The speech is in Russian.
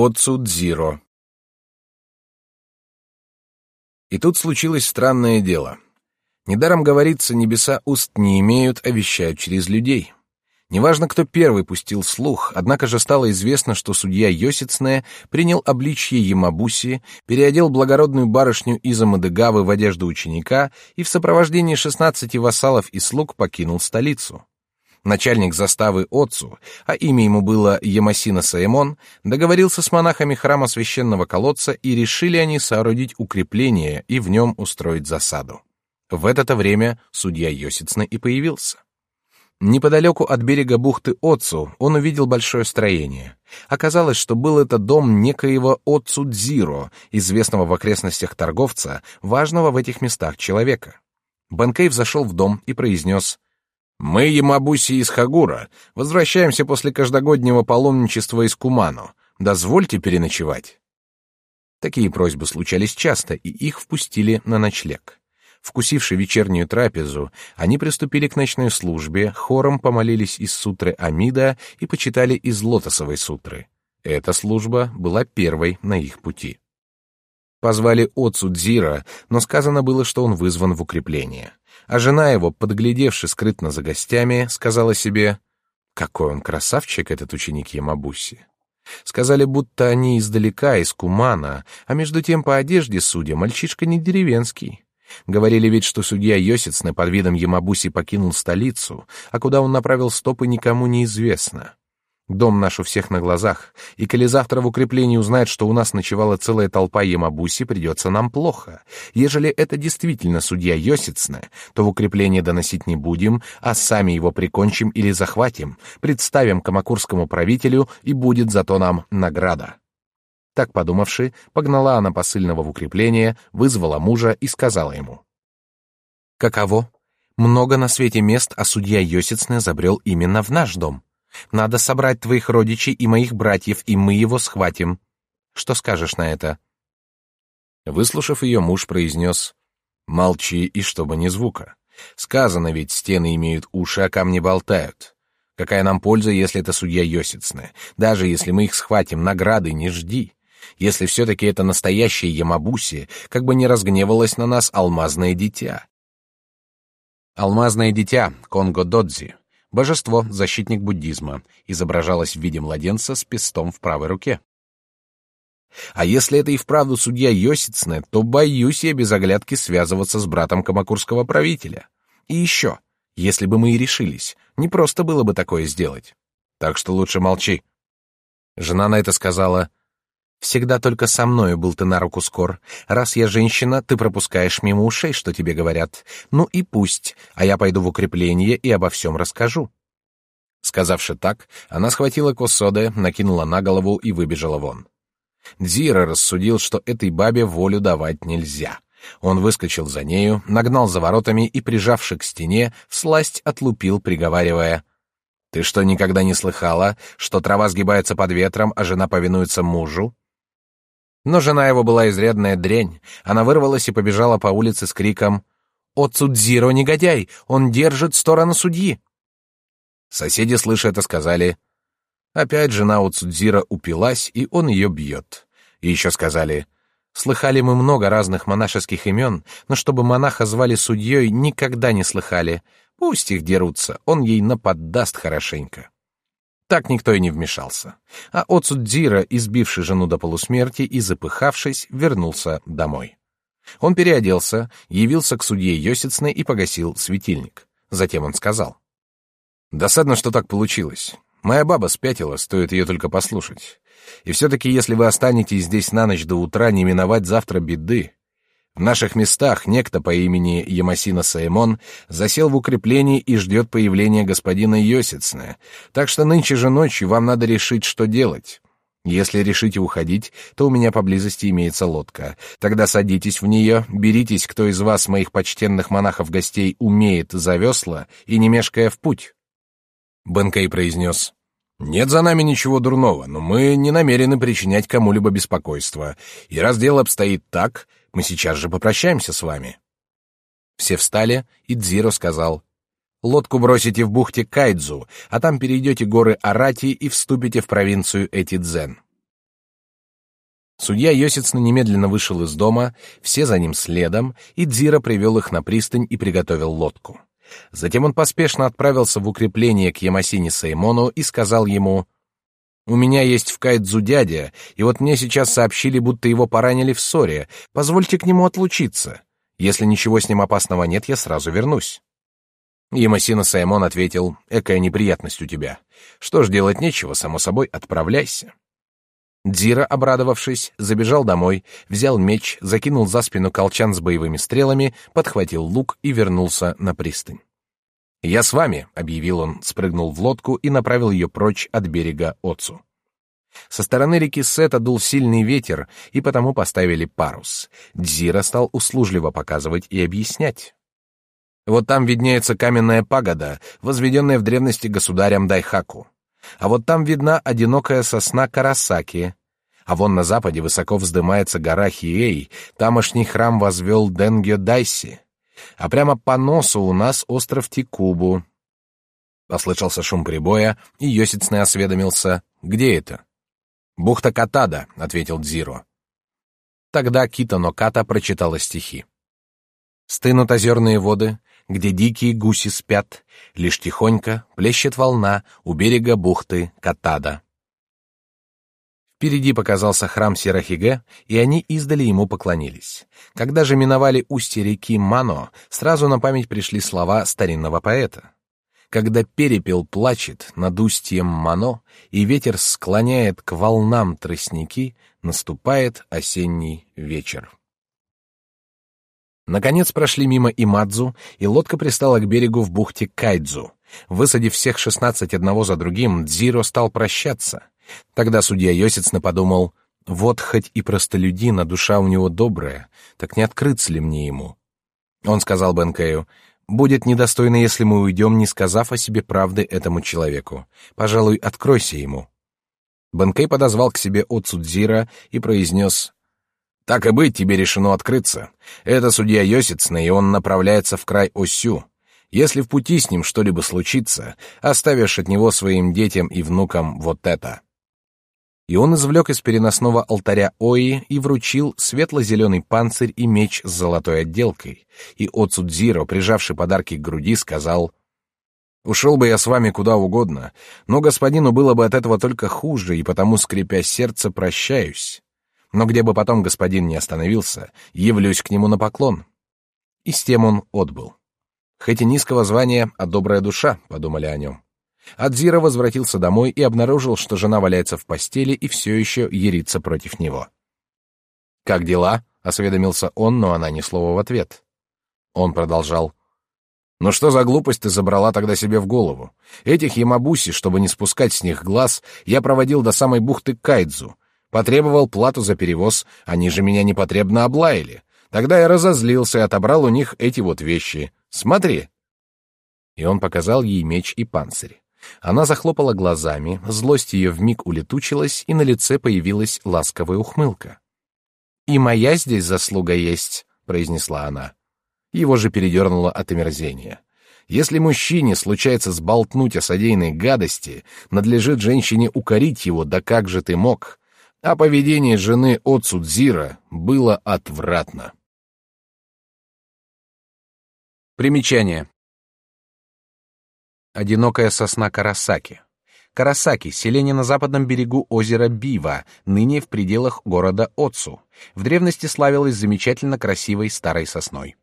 Оцудзиро. И тут случилось странное дело. Недаром говорится, небеса уст не имеют, а вещают через людей. Неважно, кто первый пустил слух, однако же стало известно, что судья Йосицне принял обличье Ямабуси, переодел благородную барышню из Амадыгавы в одежду ученика и в сопровождении шестнадцати вассалов и слуг покинул столицу. Начальник заставы Отцу, а имя ему было Ямасина Саемон, договорился с монахами храма священного колодца, и решили они соорудить укрепление и в нем устроить засаду. В это время судья Йосицна и появился. Неподалеку от берега бухты Отцу он увидел большое строение. Оказалось, что был это дом некоего Отцу Дзиро, известного в окрестностях торговца, важного в этих местах человека. Банкей взошел в дом и произнес «Мы, Ямабуси из Хагура, возвращаемся после каждогоднего паломничества из Куману. Дозвольте переночевать». Такие просьбы случались часто, и их впустили на ночлег. Вкусивши вечернюю трапезу, они приступили к ночной службе, хором помолились из сутры Амида и почитали из лотосовой сутры. Эта служба была первой на их пути. Позвали отцу Дзира, но сказано было, что он вызван в укрепление. А жена его, подглядевши скрытно за гостями, сказала себе, «Какой он красавчик, этот ученик Ямабуси!» Сказали, будто они издалека, из Кумана, а между тем по одежде, судя, мальчишка не деревенский. Говорили ведь, что судья Йосицны под видом Ямабуси покинул столицу, а куда он направил стопы, никому не известно. Дом наш у всех на глазах, и коли завтра в укреплении узнает, что у нас ночевала целая толпа Ямабуси, придется нам плохо. Ежели это действительно судья Йосицны, то в укрепление доносить не будем, а сами его прикончим или захватим, представим камакурскому правителю, и будет зато нам награда. Так подумавши, погнала она посыльного в укрепление, вызвала мужа и сказала ему. «Каково? Много на свете мест, а судья Йосицне забрел именно в наш дом. Надо собрать твоих родичей и моих братьев, и мы его схватим. Что скажешь на это?» Выслушав ее, муж произнес «Молчи, и чтобы ни звука. Сказано ведь, стены имеют уши, а камни болтают. Какая нам польза, если это судья Йосицне? Даже если мы их схватим, награды не жди. Если все-таки это настоящее Ямабуси, как бы не разгневалось на нас алмазное дитя. Алмазное дитя, Конго-Додзи, божество, защитник буддизма, изображалось в виде младенца с пестом в правой руке. А если это и вправду судья Йосицне, то боюсь я без оглядки связываться с братом камакурского правителя. И еще, если бы мы и решились, не просто было бы такое сделать. Так что лучше молчи. Жена на это сказала, Всегда только со мною был ты на руку скор. Раз я женщина, ты пропускаешь мимо ушей, что тебе говорят. Ну и пусть, а я пойду в укрепление и обо всем расскажу». Сказавши так, она схватила косоде, накинула на голову и выбежала вон. Дзира рассудил, что этой бабе волю давать нельзя. Он выскочил за нею, нагнал за воротами и, прижавши к стене, всласть отлупил, приговаривая «Ты что, никогда не слыхала, что трава сгибается под ветром, а жена повинуется мужу? Но жена его была изрядная дрянь. Она вырвалась и побежала по улице с криком «О, Цудзиро, негодяй! Он держит сторону судьи!» Соседи, слыша это, сказали «Опять жена у Цудзира упилась, и он ее бьет». И еще сказали «Слыхали мы много разных монашеских имен, но чтобы монаха звали судьей, никогда не слыхали. Пусть их дерутся, он ей наподдаст хорошенько». Так никто и не вмешался. А Оцудзира, избивший жену до полусмерти и запыхавшись, вернулся домой. Он переоделся, явился к судье Йосицне и погасил светильник. Затем он сказал. «Досадно, что так получилось. Моя баба спятила, стоит ее только послушать. И все-таки, если вы останетесь здесь на ночь до утра, не миновать завтра беды. В наших местах некто по имени Ямасина Саемон засел в укреплении и ждет появления господина Йосицна, так что нынче же ночью вам надо решить, что делать. Если решите уходить, то у меня поблизости имеется лодка. Тогда садитесь в нее, беритесь, кто из вас, моих почтенных монахов-гостей, умеет за весла, и не мешкая в путь. Бенкей произнес, «Нет за нами ничего дурного, но мы не намерены причинять кому-либо беспокойство. И раз дело обстоит так, мы сейчас же попрощаемся с вами». Все встали, и Дзиро сказал, «Лодку бросите в бухте Кайдзу, а там перейдете горы Арати и вступите в провинцию Этидзен». Судья Йосицна немедленно вышел из дома, все за ним следом, и Дзира привел их на пристань и приготовил лодку. Затем он поспешно отправился в укрепление к Ямасине Саймону и сказал ему, «У меня есть в Кайдзу дядя, и вот мне сейчас сообщили, будто его поранили в ссоре. Позвольте к нему отлучиться. Если ничего с ним опасного нет, я сразу вернусь». Ямасина Саймон ответил, «Экая неприятность у тебя. Что ж, делать нечего, само собой, отправляйся». Дзира, обрадовавшись, забежал домой, взял меч, закинул за спину колчан с боевыми стрелами, подхватил лук и вернулся на пристань. «Я с вами», — объявил он, спрыгнул в лодку и направил ее прочь от берега Отцу. Со стороны реки Сета дул сильный ветер, и потому поставили парус. Дзира стал услужливо показывать и объяснять. Вот там виднеется каменная пагода, возведенная в древности государем Дайхаку. А вот там видна одинокая сосна Карасаки. А вон на западе высоко вздымается гора Хиэй, тамошний храм возвел Денгё Дайси. А прямо по носу у нас остров Тикубу. Послышался шум прибоя, и Йосицный осведомился, где это? «Бухта Катада», — ответил Дзиро. Тогда Кита Ноката прочитала стихи. «Стынут озерные воды, где дикие гуси спят, лишь тихонько плещет волна у берега бухты Катада. Впереди показался храм Серахиге, и они издали ему поклонились. Когда же миновали устье реки Мано, сразу на память пришли слова старинного поэта. Когда перепел плачет над устьем Мано, и ветер склоняет к волнам тростники, наступает осенний вечер. Наконец прошли мимо Имадзу, и лодка пристала к берегу в бухте Кайдзу. Высадив всех шестнадцать одного за другим, Дзиро стал прощаться. Тогда судья Йосицна подумал, вот хоть и простолюдин, а душа у него добрая, так не открыться ли мне ему? Он сказал Бенкею, будет недостойно, если мы уйдем, не сказав о себе правды этому человеку. Пожалуй, откройся ему. Бенкей подозвал к себе отцу Дзира и произнес так и быть, тебе решено открыться. Это судья Йосицна, и он направляется в край Осю. Если в пути с ним что-либо случится, оставишь от него своим детям и внукам вот это». И он извлек из переносного алтаря Ои и вручил светло-зеленый панцирь и меч с золотой отделкой. И Оцудзиро, прижавший подарки к груди, сказал, «Ушел бы я с вами куда угодно, но господину было бы от этого только хуже, и потому, скрипя сердце, прощаюсь но где бы потом господин не остановился, явлюсь к нему на поклон. И с тем он отбыл. Хоть и низкого звания, а добрая душа, подумали о нем. Адзира возвратился домой и обнаружил, что жена валяется в постели и все еще ерится против него. «Как дела?» — осведомился он, но она ни слова в ответ. Он продолжал. «Ну что за глупость ты забрала тогда себе в голову? Этих ямабуси, чтобы не спускать с них глаз, я проводил до самой бухты Кайдзу, Потребовал плату за перевоз, они же меня непотребно облаяли. Тогда я разозлился и отобрал у них эти вот вещи. Смотри!» И он показал ей меч и панцирь. Она захлопала глазами, злость ее вмиг улетучилась, и на лице появилась ласковая ухмылка. «И моя здесь заслуга есть», — произнесла она. Его же передернуло от омерзения. Если мужчине случается сболтнуть о содеянной гадости, надлежит женщине укорить его, да как же ты мог? а поведение жены Оцудзира было отвратно. Примечание. Одинокая сосна Карасаки. Карасаки — селение на западном берегу озера Бива, ныне в пределах города Оцу. В древности славилось замечательно красивой старой сосной.